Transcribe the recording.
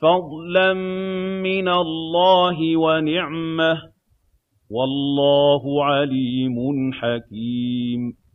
فَضْلًا مِّنَ اللَّهِ وَنِعْمَةً ۚ. وَاللَّهُ عَلِيمٌ حَكِيمٌ.